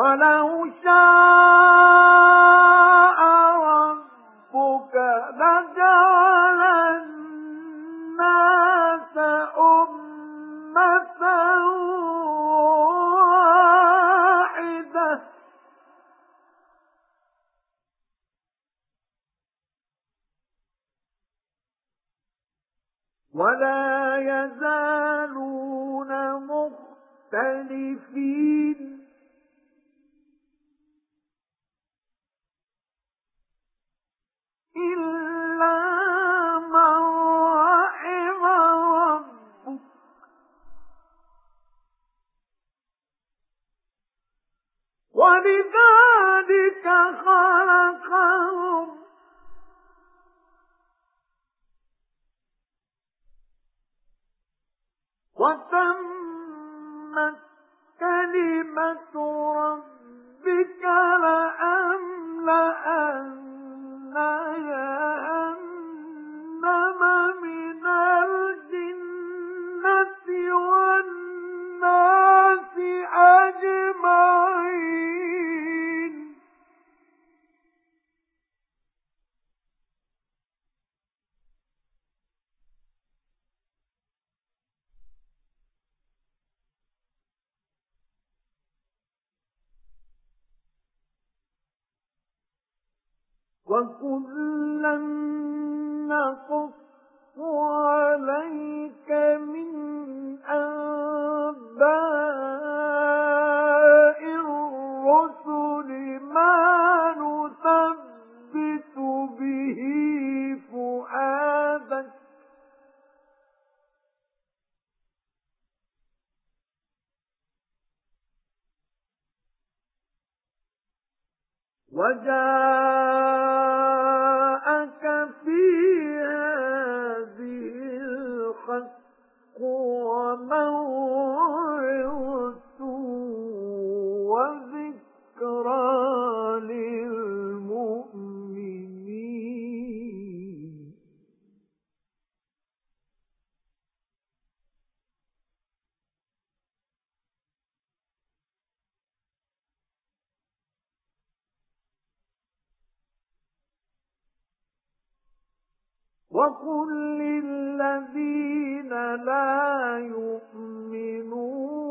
وَلَوْ شَاءَ رَبُّكَ لَجَعَلَ النَّاسَ أُمَّةً وَاحِدَةً. وَلَا يَزَالُونَ مُخْتَلِفِينَ. وَلِذَلِكَ خَلَقَهُمْ وَتَمَّتْ كَلِمَةُ وَكُلًّا نَّقُصُّ عَلَيْكَ مِنْ أَنبَاءِ الرُّسُلِ مَا نُثَبِّتُ بِهِ فُؤَادَكَ وَجَاءَكَ الْحَقُّ وَمَوْعِظَةٌ وَقُل لِّلَّذِينَ لَا يُؤْمِنُونَ